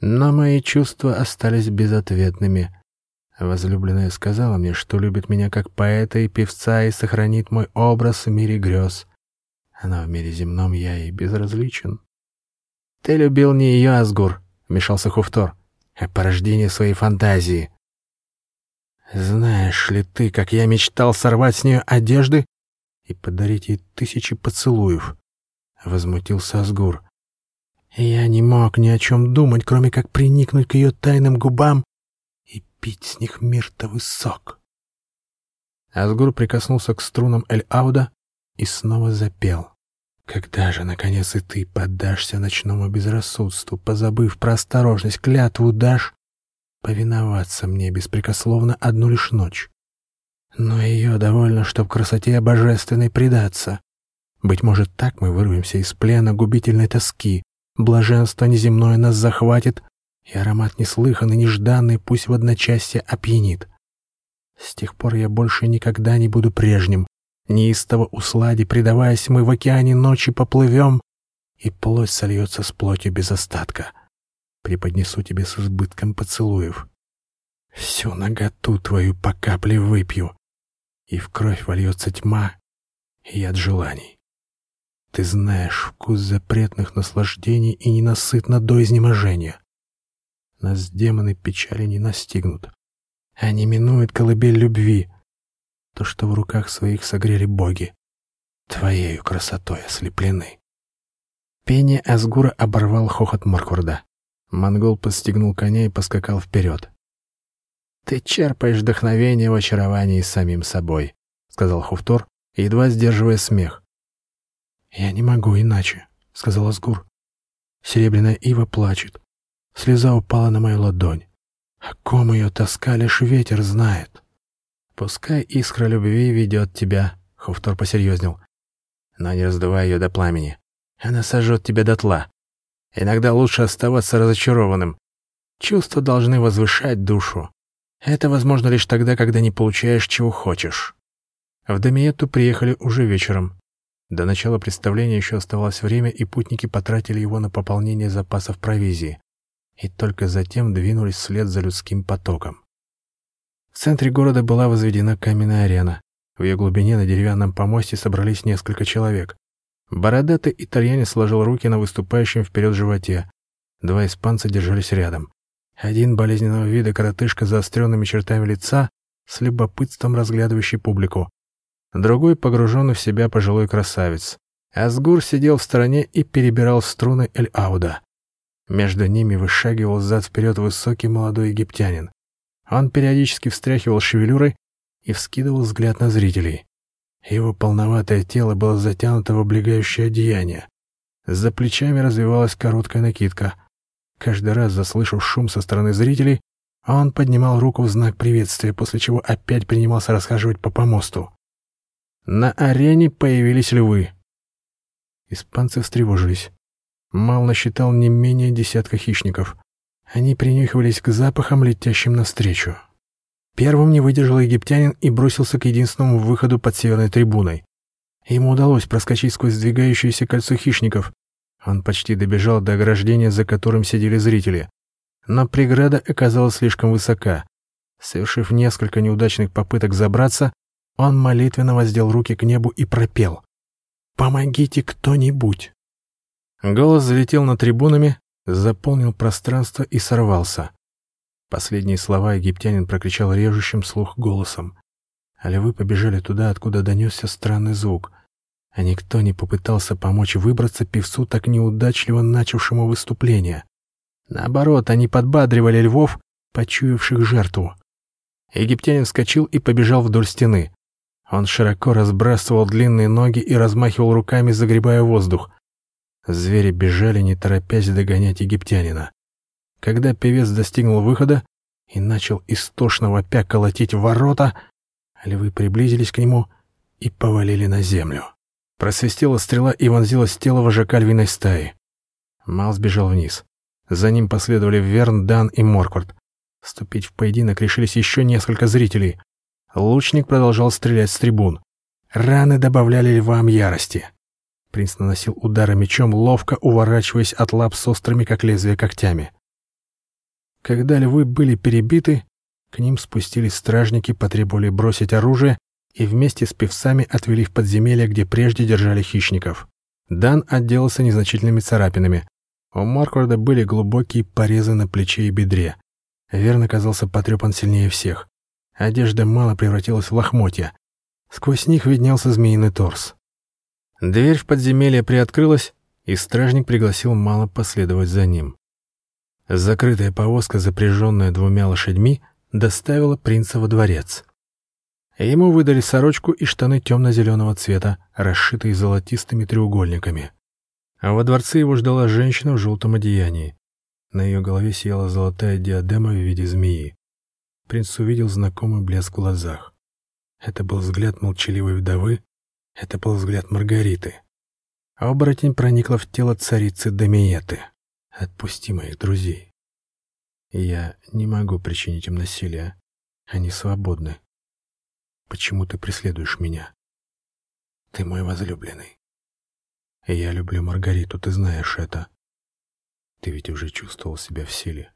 Speaker 1: но мои чувства остались безответными. Возлюбленная сказала мне, что любит меня как поэта и певца и сохранит мой образ в мире грез. Она в мире земном, я ей безразличен. «Ты любил не ее, Асгур», — вмешался Хуфтор, — «а порождение своей фантазии». «Знаешь ли ты, как я мечтал сорвать с нее одежды и подарить ей тысячи поцелуев?» — возмутился Асгур. Я не мог ни о чем думать, кроме как приникнуть к ее тайным губам и пить с них миртовый сок. Асгур прикоснулся к струнам Эль-Ауда и снова запел. «Когда же, наконец, и ты поддашься ночному безрассудству, позабыв про осторожность, клятву дашь повиноваться мне беспрекословно одну лишь ночь? Но ее довольно, чтоб красоте божественной предаться. Быть может, так мы вырвемся из плена губительной тоски, Блаженство неземное нас захватит, и аромат неслыханный, нежданный пусть в одночасье опьянит. С тех пор я больше никогда не буду прежним. Неистово услади, предаваясь, мы в океане ночи поплывем, и плоть сольется с плотью без остатка. Преподнесу тебе с избытком поцелуев. Всю наготу твою по капле выпью, и в кровь вольется тьма и от желаний. Ты знаешь вкус запретных наслаждений и ненасытно до изнеможения. Нас демоны печали не настигнут. Они минуют колыбель любви, то, что в руках своих согрели боги. Твоею красотой ослеплены. Пение Асгура оборвал хохот Моркварда. Монгол подстегнул коня и поскакал вперед. «Ты черпаешь вдохновение в очаровании самим собой», — сказал Хуфтор, едва сдерживая смех. «Я не могу иначе», — сказал Асгур. Серебряная ива плачет. Слеза упала на мою ладонь. О ком ее тоска лишь ветер знает. «Пускай искра любви ведет тебя», — Хуфтор посерьезнел. «Но не раздувай ее до пламени. Она сожжет тебя дотла. Иногда лучше оставаться разочарованным. Чувства должны возвышать душу. Это возможно лишь тогда, когда не получаешь, чего хочешь». В Домиету приехали уже вечером. До начала представления еще оставалось время, и путники потратили его на пополнение запасов провизии, и только затем двинулись вслед за людским потоком. В центре города была возведена каменная арена. В ее глубине на деревянном помосте собрались несколько человек. Бородатый итальянец сложил руки на выступающем вперед животе. Два испанца держались рядом. Один болезненного вида коротышка с заостренными чертами лица, с любопытством разглядывающий публику. Другой погруженный в себя пожилой красавец. Асгур сидел в стороне и перебирал струны Эль-Ауда. Между ними вышагивал зад-вперед высокий молодой египтянин. Он периодически встряхивал шевелюрой и вскидывал взгляд на зрителей. Его полноватое тело было затянуто в облегающее одеяние. За плечами развивалась короткая накидка — Каждый раз, заслышав шум со стороны зрителей, он поднимал руку в знак приветствия, после чего опять принимался расхаживать по помосту. На арене появились львы. Испанцы встревожились. Мал насчитал не менее десятка хищников. Они принюхивались к запахам, летящим навстречу. Первым не выдержал египтянин и бросился к единственному выходу под северной трибуной. Ему удалось проскочить сквозь сдвигающееся кольцо хищников, он почти добежал до ограждения, за которым сидели зрители. Но преграда оказалась слишком высока. Совершив несколько неудачных попыток забраться, он молитвенно воздел руки к небу и пропел. «Помогите кто-нибудь!» Голос залетел над трибунами, заполнил пространство и сорвался. Последние слова египтянин прокричал режущим слух голосом. А львы побежали туда, откуда донесся странный звук — а никто не попытался помочь выбраться певцу, так неудачливо начавшему выступление. Наоборот, они подбадривали львов, почуявших жертву. Египтянин вскочил и побежал вдоль стены. Он широко разбрасывал длинные ноги и размахивал руками, загребая воздух. Звери бежали, не торопясь догонять египтянина. Когда певец достигнул выхода и начал истошно вопя колотить ворота, львы приблизились к нему и повалили на землю. Просвистела стрела и вонзилась тело вожака львиной стаи. Мал сбежал вниз. За ним последовали Верн, Дан и Морквард. Вступить в поединок решились еще несколько зрителей. Лучник продолжал стрелять с трибун. Раны добавляли львам ярости. Принц наносил удары мечом, ловко уворачиваясь от лап с острыми, как лезвие, когтями. Когда львы были перебиты, к ним спустились стражники, потребовали бросить оружие и вместе с певцами отвели в подземелье, где прежде держали хищников. Дан отделался незначительными царапинами. У Маркварда были глубокие порезы на плече и бедре. Верн оказался потрепан сильнее всех. Одежда мало превратилась в лохмотья. Сквозь них виднелся змеиный торс. Дверь в подземелье приоткрылась, и стражник пригласил Мало последовать за ним. Закрытая повозка, запряженная двумя лошадьми, доставила принца во дворец. Ему выдали сорочку и штаны темно-зеленого цвета, расшитые золотистыми треугольниками. А во дворце его ждала женщина в желтом одеянии. На ее голове сияла золотая диадема в виде змеи. Принц увидел знакомый блеск в глазах. Это был взгляд молчаливой вдовы, это был взгляд Маргариты. А оборотень проникла в тело царицы Дамиеты. «Отпусти моих друзей. Я не могу причинить им насилие. Они свободны. Почему ты преследуешь меня? Ты мой возлюбленный. Я люблю Маргариту, ты знаешь это. Ты ведь уже чувствовал себя в силе.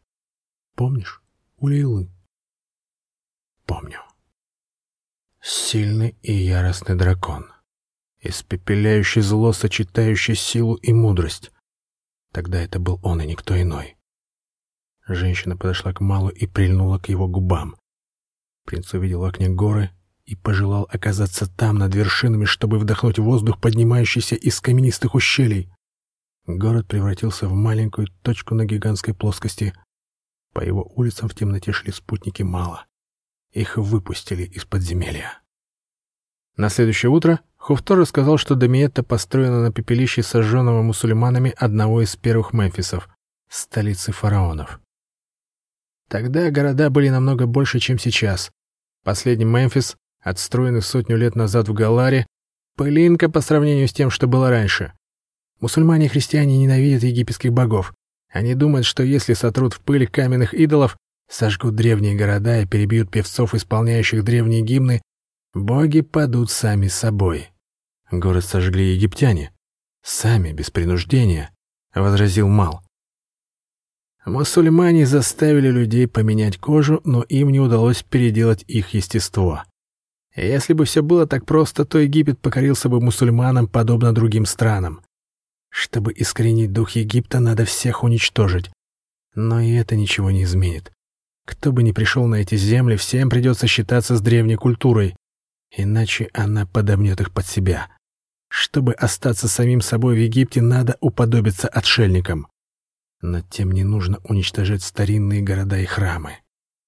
Speaker 1: Помнишь? У Лейлы. Помню. Сильный и яростный дракон. Испепеляющий зло, сочетающий силу и мудрость. Тогда это был он и никто иной. Женщина подошла к Малу и прильнула к его губам. Принц увидел окне горы и пожелал оказаться там, над вершинами, чтобы вдохнуть воздух, поднимающийся из каменистых ущелий. Город превратился в маленькую точку на гигантской плоскости. По его улицам в темноте шли спутники мало. Их выпустили из подземелья. На следующее утро Хуфтор рассказал, что Дамиетта построена на пепелище сожженного мусульманами одного из первых Мемфисов, столицы фараонов. Тогда города были намного больше, чем сейчас. Последний Мемфис отстроенный сотню лет назад в Галаре, пылинка по сравнению с тем, что было раньше. Мусульмане и христиане ненавидят египетских богов. Они думают, что если сотрут в пыль каменных идолов, сожгут древние города и перебьют певцов, исполняющих древние гимны, боги падут сами собой. Город сожгли египтяне. Сами, без принуждения, — возразил Мал. Мусульмане заставили людей поменять кожу, но им не удалось переделать их естество. Если бы все было так просто, то Египет покорился бы мусульманам, подобно другим странам. Чтобы искоренить дух Египта, надо всех уничтожить. Но и это ничего не изменит. Кто бы ни пришел на эти земли, всем придется считаться с древней культурой, иначе она подомнет их под себя. Чтобы остаться самим собой в Египте, надо уподобиться отшельникам. Но тем не нужно уничтожать старинные города и храмы.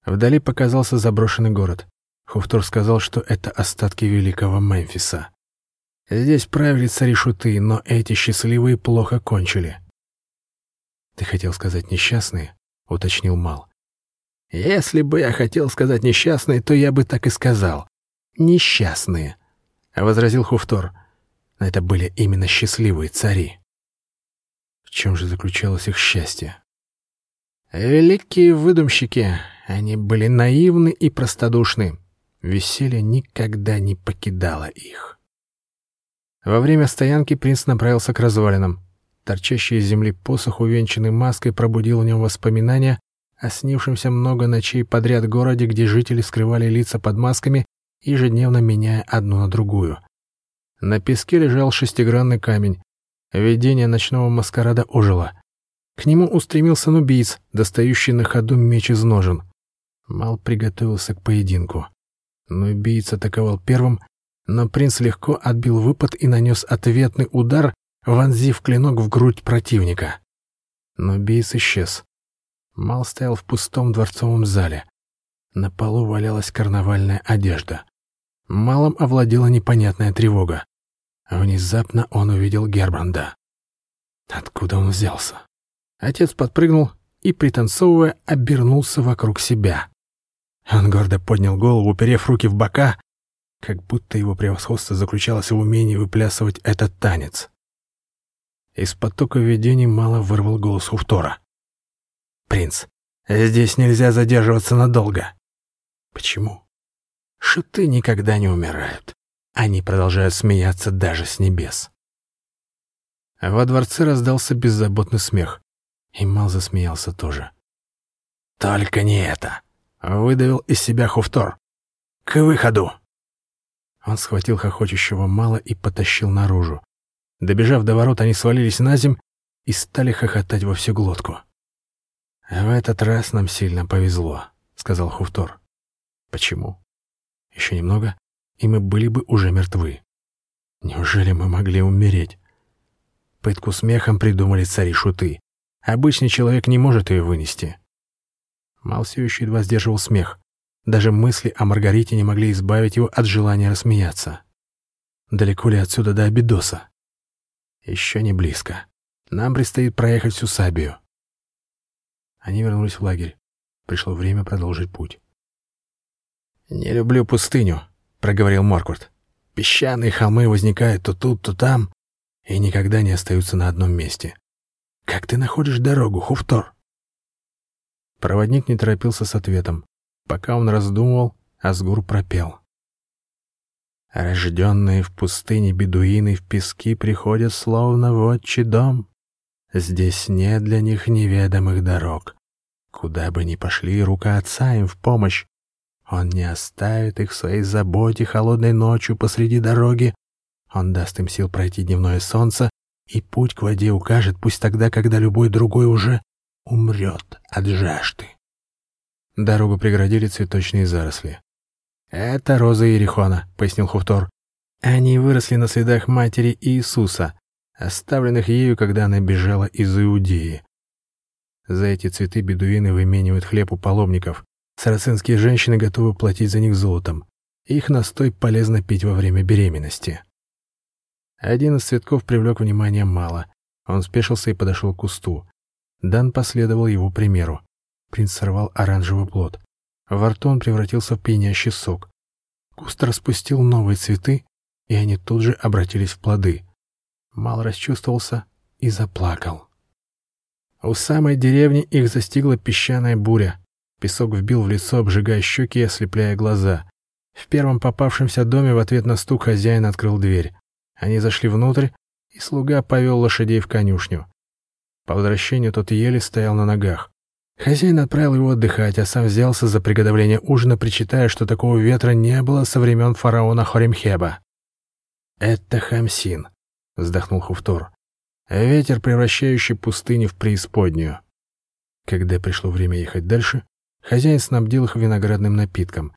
Speaker 1: Вдали показался заброшенный город. Хуфтор сказал, что это остатки великого Мемфиса. Здесь правили цари-шуты, но эти счастливые плохо кончили. «Ты хотел сказать несчастные?» — уточнил Мал. «Если бы я хотел сказать несчастные, то я бы так и сказал. Несчастные», — возразил Хуфтор. Но это были именно счастливые цари. В чем же заключалось их счастье? Великие выдумщики, они были наивны и простодушны. Веселье никогда не покидало их. Во время стоянки принц направился к развалинам. Торчащий из земли посох, увенчанный маской, пробудил в нем воспоминания о снившемся много ночей подряд городе, где жители скрывали лица под масками, ежедневно меняя одну на другую. На песке лежал шестигранный камень. Видение ночного маскарада ожило. К нему устремился нубийц, достающий на ходу меч из ножен. Мал приготовился к поединку. Нубийц атаковал первым, но принц легко отбил выпад и нанес ответный удар, вонзив клинок в грудь противника. Нубийц исчез. Мал стоял в пустом дворцовом зале. На полу валялась карнавальная одежда. Малом овладела непонятная тревога. Внезапно он увидел Гербранда. Откуда он взялся? Отец подпрыгнул и, пританцовывая, обернулся вокруг себя. Он гордо поднял голову, уперев руки в бока, как будто его превосходство заключалось в умении выплясывать этот танец. Из потока видений мало вырвал голос Хуфтора. «Принц, здесь нельзя задерживаться надолго». «Почему?» «Шуты никогда не умирают. Они продолжают смеяться даже с небес. Во дворце раздался беззаботный смех, и Мал засмеялся тоже. «Только не это!» — выдавил из себя Хуфтор. «К выходу!» Он схватил хохочущего Мала и потащил наружу. Добежав до ворот, они свалились на земь и стали хохотать во всю глотку. «В этот раз нам сильно повезло», — сказал Хуфтор. «Почему?» «Еще немного, и мы были бы уже мертвы. Неужели мы могли умереть? Пытку смехом придумали цари-шуты. Обычный человек не может ее вынести. Мал все еще едва сдерживал смех. Даже мысли о Маргарите не могли избавить его от желания рассмеяться. Далеко ли отсюда до Абидоса? Еще не близко. Нам предстоит проехать всю Сабию. Они вернулись в лагерь. Пришло время продолжить путь. «Не люблю пустыню», проговорил Моркурт. «Песчаные холмы возникают то тут, то там, и никогда не остаются на одном месте. Как ты находишь дорогу, Хуфтор?» Проводник не торопился с ответом. Пока он раздумывал, Асгур пропел. Рожденные в пустыне бедуины в пески приходят словно в отчий дом. Здесь нет для них неведомых дорог. Куда бы ни пошли, рука отца им в помощь. Он не оставит их в своей заботе холодной ночью посреди дороги. Он даст им сил пройти дневное солнце, и путь к воде укажет, пусть тогда, когда любой другой уже умрет от жажды. Дорогу преградили цветочные заросли. «Это роза Иерихона», — пояснил Хуфтор. «Они выросли на следах матери Иисуса, оставленных ею, когда она бежала из Иудеи. За эти цветы бедуины выменивают хлеб у паломников, Сарацинские женщины готовы платить за них золотом. Их настой полезно пить во время беременности. Один из цветков привлек внимание мало. Он спешился и подошел к кусту. Дан последовал его примеру. Принц сорвал оранжевый плод. Во рту он превратился в пьянящий сок. Куст распустил новые цветы, и они тут же обратились в плоды. Мал расчувствовался и заплакал. У самой деревни их застигла песчаная буря. Песок вбил в лицо, обжигая щеки и ослепляя глаза. В первом попавшемся доме в ответ на стук хозяин открыл дверь. Они зашли внутрь, и слуга повел лошадей в конюшню. По возвращению тот еле стоял на ногах. Хозяин отправил его отдыхать, а сам взялся за приготовление ужина, причитая, что такого ветра не было со времен фараона Хоремхеба. «Это Хамсин», — вздохнул Хуфтор. «Ветер, превращающий пустыню в преисподнюю». Когда пришло время ехать дальше, хозяин снабдил их виноградным напитком.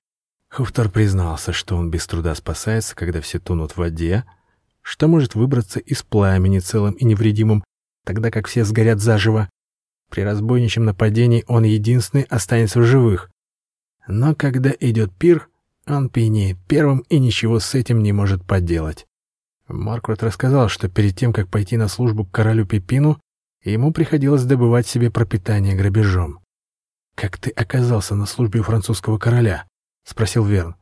Speaker 1: Хуфтор признался, что он без труда спасается, когда все тонут в воде, что может выбраться из пламени целым и невредимым, тогда как все сгорят заживо. При разбойничьем нападении он единственный останется в живых. Но когда идет пир, он пьянеет первым и ничего с этим не может поделать. Марквард рассказал, что перед тем, как пойти на службу к королю Пепину, ему приходилось добывать себе пропитание грабежом. «Как ты оказался на службе у французского короля?» — спросил Верн.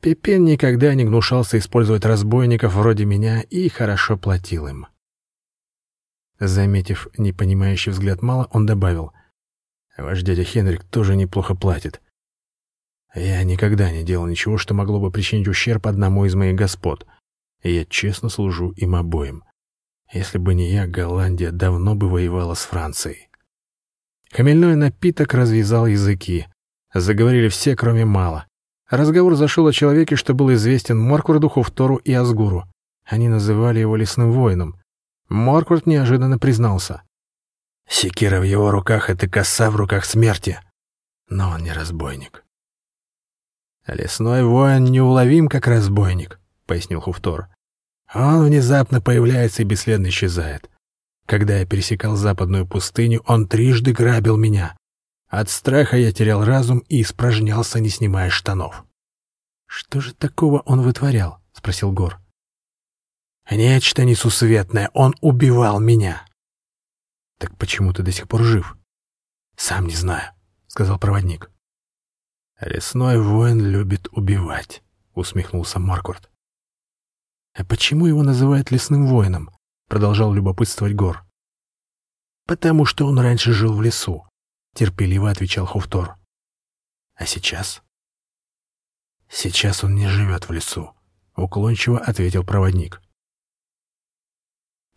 Speaker 1: Пепин никогда не гнушался использовать разбойников вроде меня и хорошо платил им. Заметив непонимающий взгляд Мала, он добавил, «Ваш дядя Хенрик тоже неплохо платит. Я никогда не делал ничего, что могло бы причинить ущерб одному из моих господ, я честно служу им обоим. Если бы не я, Голландия давно бы воевала с Францией». Хмельной напиток развязал языки. Заговорили все, кроме Мала. Разговор зашел о человеке, что был известен Моркварду, Хуфтору и Асгуру. Они называли его лесным воином. Морквард неожиданно признался. Секира в его руках — это коса в руках смерти. Но он не разбойник. «Лесной воин неуловим, как разбойник», — пояснил Хуфтор. «Он внезапно появляется и бесследно исчезает. Когда я пересекал западную пустыню, он трижды грабил меня. От страха я терял разум и испражнялся, не снимая штанов». «Что же такого он вытворял?» — спросил Гор. Нечто несусветное. Он убивал меня. Так почему ты до сих пор жив? Сам не знаю, сказал проводник. Лесной воин любит убивать, усмехнулся Маркурт. А почему его называют лесным воином? Продолжал любопытствовать Гор. Потому что он раньше жил в лесу, терпеливо отвечал Хуфтор. А сейчас? Сейчас он не живет в лесу, уклончиво ответил проводник.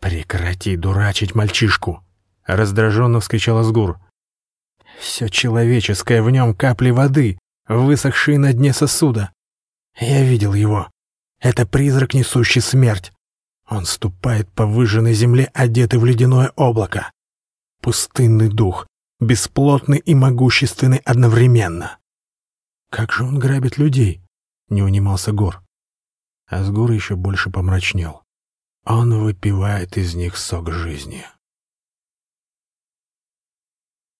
Speaker 1: «Прекрати дурачить мальчишку!» — раздраженно вскричал Асгур. «Все человеческое в нем капли воды, высохшие на дне сосуда. Я видел его. Это призрак, несущий смерть. Он ступает по выжженной земле, одетый в ледяное облако. Пустынный дух, бесплотный и могущественный одновременно. Как же он грабит людей? Не унимался Гор. Асгур еще больше помрачнел. Он выпивает из них сок жизни.